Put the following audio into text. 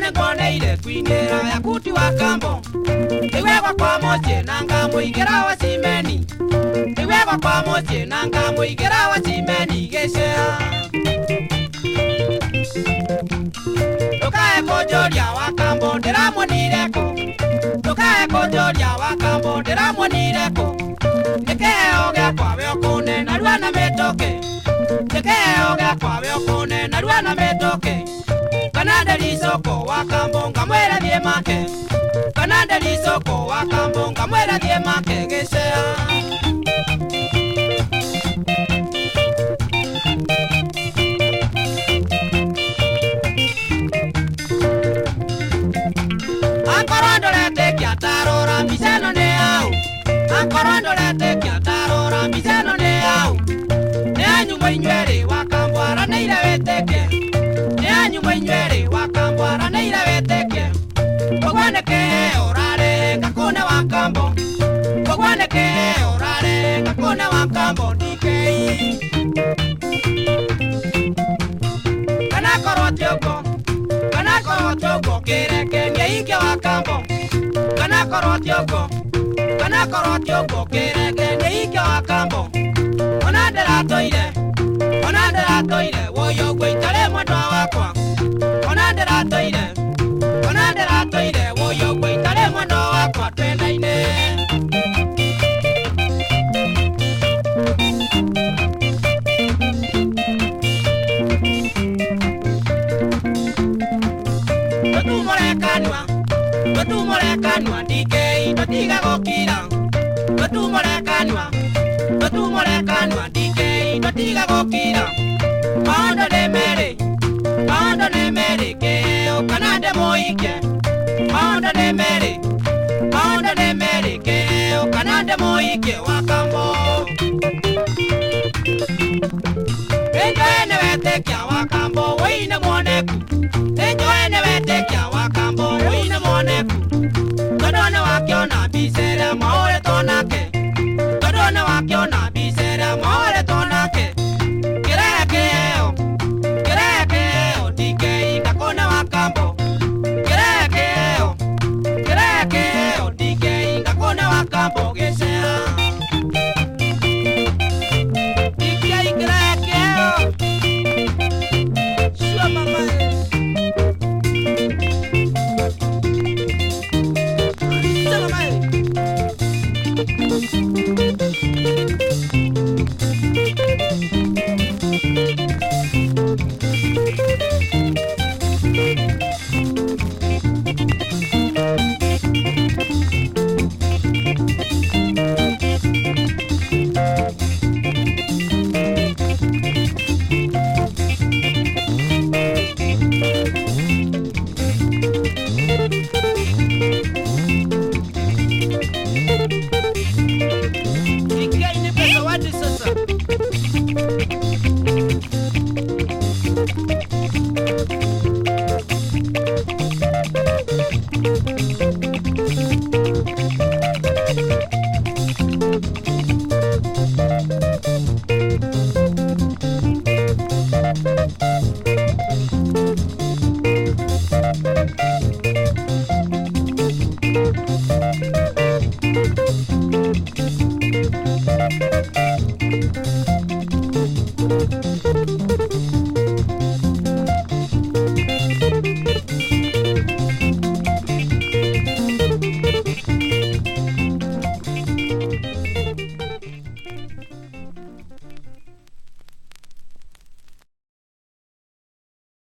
nä ngoneire kuinä ya kuti wa kambo nä wegwa kwa måciä na ngamå igä wa cimeni. Nä kwa måciä na ngamå igä wa cimeni gä cea ndũkae kũnjũria wa kambo ndĩramuonire kũ? Ndũkae kũnjũria wa kambo ndĩramuonire kũ? Nĩ kĩheo gĩakwa we ũkũne na mĩtũkĩ. Nĩ kĩheo gĩakwa we ũkũne na mĩtũkĩ kana nderisoko wa kambo ngamwĩre thiĩ make kana nderisoko wa kambo ngamwĩre thiĩ make gĩcea akorwo ndũretĩkia tarora mbica ĩno nĩ yaũ akorwo wakambwaranĩire wĩtĩkie ũguo nĩ kĩheo ũrarenga kũne wa kambo ũguo nĩ kĩheo ũrarenga kũne wa kambo ndikei kana korwo ti ũguo kana korwo ti ũguo kĩrekenia ingĩ wa kambo kana korwo ti ũguo kana korwo ti ũguo kĩrekenia ingĩ wa kambo ona ndĩratũire ona ndĩratũire woyo tũtumũrekanua tũtumũrekanua ndikei tũtiga gũkira tũtumũrekanua tũtumũrekanua ndikei tũtiga gũkira maũndũ nĩ merĩ maũndũ nĩ merĩ kĩheo kana ndĩmũhikie maũndũ nĩ merĩ maũndũ nĩ merĩ kĩheo kana ndĩmũhikie wĩine mwoneku Nĩnjoe nĩ wetĩkia wa kambo wĩine wakĩona